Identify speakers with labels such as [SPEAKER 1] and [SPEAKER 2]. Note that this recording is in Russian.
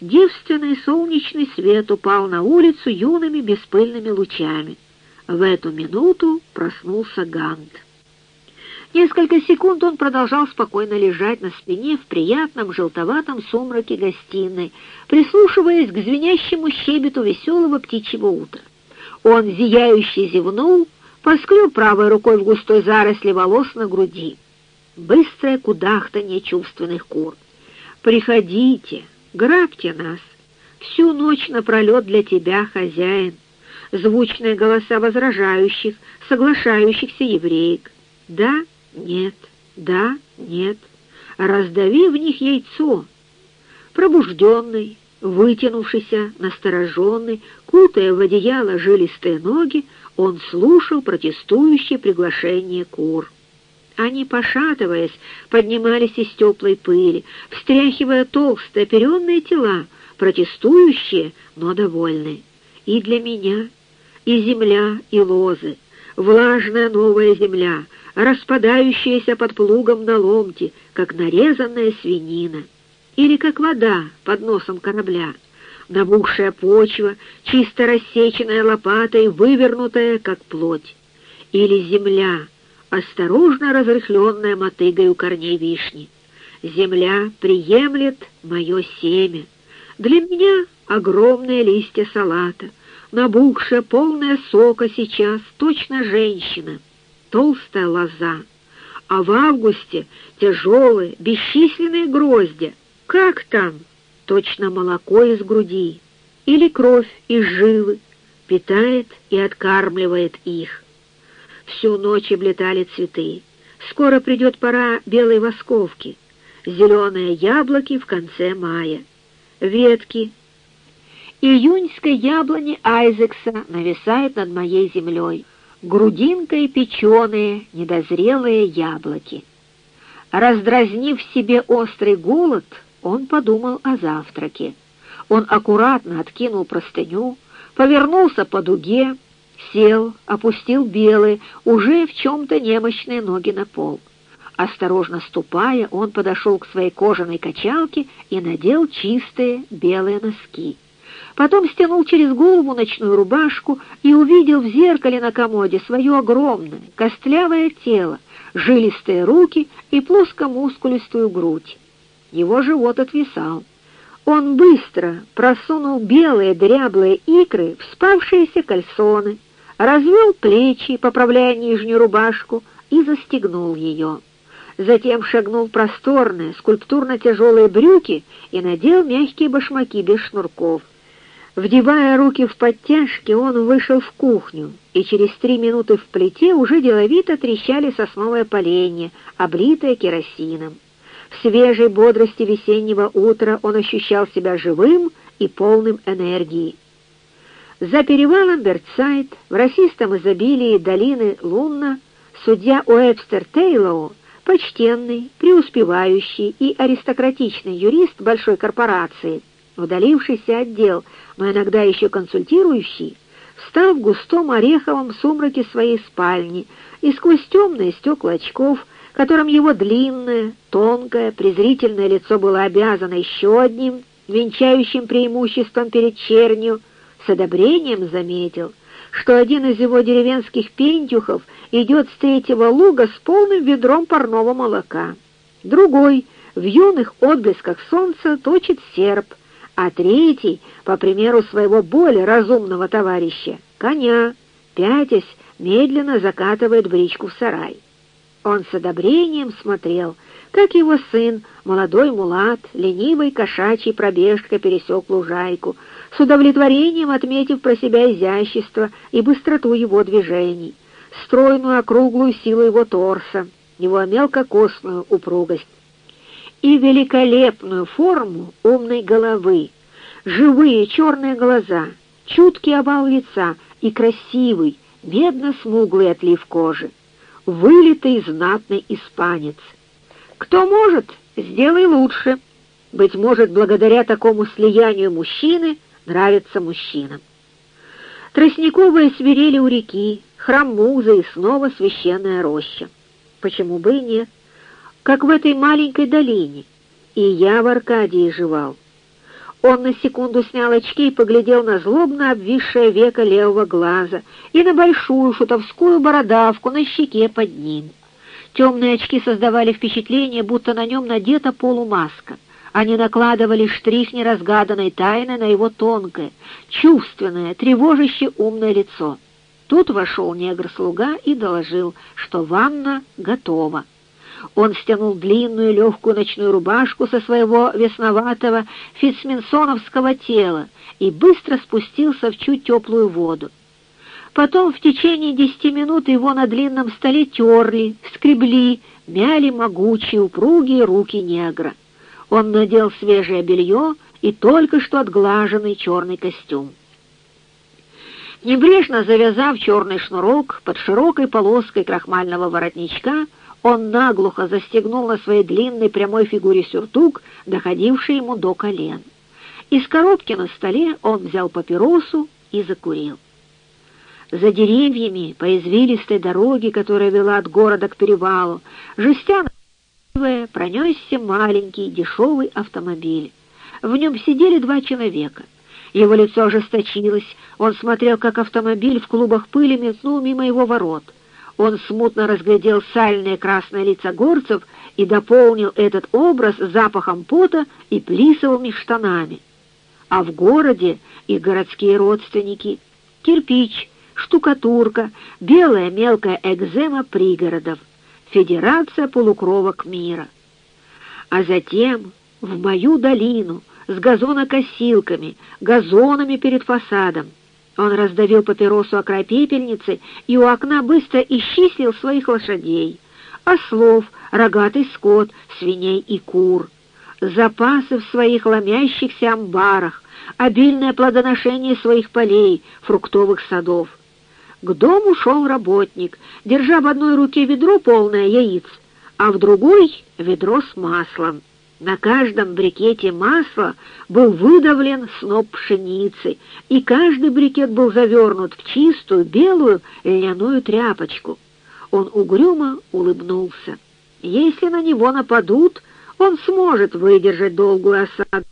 [SPEAKER 1] девственный солнечный свет упал на улицу юными беспыльными лучами. В эту минуту проснулся Гант. Несколько секунд он продолжал спокойно лежать на спине в приятном желтоватом сумраке гостиной, прислушиваясь к звенящему щебету веселого птичьего утра. Он, зияющий, зевнул, поскреб правой рукой в густой заросли волос на груди. Быстрое кудахтанье чувственных кур. «Приходите, грабьте нас! Всю ночь напролет для тебя, хозяин!» Звучные голоса возражающих, соглашающихся евреек. «Да, нет, да, нет, раздави в них яйцо. Пробужденный, вытянувшийся, настороженный, кутая в одеяло жилистые ноги, он слушал протестующее приглашение кур. Они, пошатываясь, поднимались из теплой пыли, встряхивая толстые оперенные тела, протестующие, но довольные. И для меня, и земля, и лозы, влажная новая земля — распадающаяся под плугом на ломти, как нарезанная свинина, или как вода под носом корабля, набухшая почва, чисто рассеченная лопатой, вывернутая, как плоть, или земля, осторожно разрыхленная мотыгой у корней вишни. Земля приемлет мое семя. Для меня огромные листья салата, набухшая, полная сока сейчас, точно женщина — толстая лоза, а в августе тяжелые, бесчисленные гроздья. Как там? Точно молоко из груди или кровь из жилы питает и откармливает их. Всю ночь облетали цветы. Скоро придет пора белой восковки, зеленые яблоки в конце мая, ветки. Июньской яблони Айзекса нависает над моей землей грудинкой печеные недозрелые яблоки. Раздразнив себе острый голод, он подумал о завтраке. Он аккуратно откинул простыню, повернулся по дуге, сел, опустил белые, уже в чем-то немощные ноги на пол. Осторожно ступая, он подошел к своей кожаной качалке и надел чистые белые носки. Потом стянул через голову ночную рубашку и увидел в зеркале на комоде свое огромное, костлявое тело, жилистые руки и плоскомускулистую грудь. Его живот отвисал. Он быстро просунул белые дряблые икры в спавшиеся кальсоны, развел плечи, поправляя нижнюю рубашку, и застегнул ее. Затем шагнул в просторные, скульптурно-тяжелые брюки и надел мягкие башмаки без шнурков. Вдевая руки в подтяжки, он вышел в кухню, и через три минуты в плите уже деловито трещали сосновое поленье, облитое керосином. В свежей бодрости весеннего утра он ощущал себя живым и полным энергии. За перевалом Бертсайд, в расистом изобилии долины Лунна, судья Уэбстер Тейлоу, почтенный, преуспевающий и аристократичный юрист большой корпорации, удалившийся отдел, но иногда еще консультирующий, встал в густом ореховом сумраке своей спальни и сквозь темные стекла очков, которым его длинное, тонкое, презрительное лицо было обязано еще одним, венчающим преимуществом перед чернью, с одобрением заметил, что один из его деревенских пентюхов идет с третьего луга с полным ведром парного молока. Другой в юных отблесках солнца точит серп, а третий, по примеру своего более разумного товарища, коня, пятясь, медленно закатывает бричку в сарай. Он с одобрением смотрел, как его сын, молодой мулат, ленивой кошачьей пробежкой пересек лужайку, с удовлетворением отметив про себя изящество и быстроту его движений, стройную округлую силу его торса, его мелкокосную упругость и великолепную форму умной головы, живые черные глаза, чуткий овал лица и красивый, медно-смуглый отлив кожи, вылитый знатный испанец. Кто может, сделай лучше. Быть может, благодаря такому слиянию мужчины нравится мужчинам. Тростниковые свирели у реки, храм Музы и снова священная роща. Почему бы и нет? Как в этой маленькой долине. И я в Аркадии жевал. Он на секунду снял очки и поглядел на злобно обвисшее веко левого глаза и на большую шутовскую бородавку на щеке под ним. Темные очки создавали впечатление, будто на нем надета полумаска. Они накладывали штрих неразгаданной тайны на его тонкое, чувственное, тревожащее умное лицо. Тут вошел негр-слуга и доложил, что ванна готова. Он стянул длинную легкую ночную рубашку со своего весноватого фицминсоновского тела и быстро спустился в чуть теплую воду. Потом в течение десяти минут его на длинном столе терли, скребли, мяли могучие упругие руки негра. Он надел свежее белье и только что отглаженный черный костюм. Небрежно завязав черный шнурок под широкой полоской крахмального воротничка, он наглухо застегнул на своей длинной прямой фигуре сюртук, доходивший ему до колен. Из коробки на столе он взял папиросу и закурил. За деревьями по извилистой дороге, которая вела от города к перевалу, жестяно пронесся маленький дешевый автомобиль. В нем сидели два человека. Его лицо ожесточилось, он смотрел, как автомобиль в клубах пыли метнул мимо его ворот — он смутно разглядел сальные красные лица горцев и дополнил этот образ запахом пота и плисовыми штанами. А в городе и городские родственники, кирпич, штукатурка, белая мелкая экзема пригородов, федерация полукровок мира. А затем в мою долину с газонокосилками, газонами перед фасадом, он раздавил папиросу о край и у окна быстро исчислил своих лошадей, ослов, рогатый скот, свиней и кур, запасы в своих ломящихся амбарах, обильное плодоношение своих полей, фруктовых садов. К дому шел работник, держа в одной руке ведро полное яиц, а в другой — ведро с маслом. На каждом брикете масла был выдавлен сноп пшеницы, и каждый брикет был завернут в чистую белую льняную тряпочку. Он угрюмо улыбнулся. Если на него нападут, он сможет выдержать долгую осаду.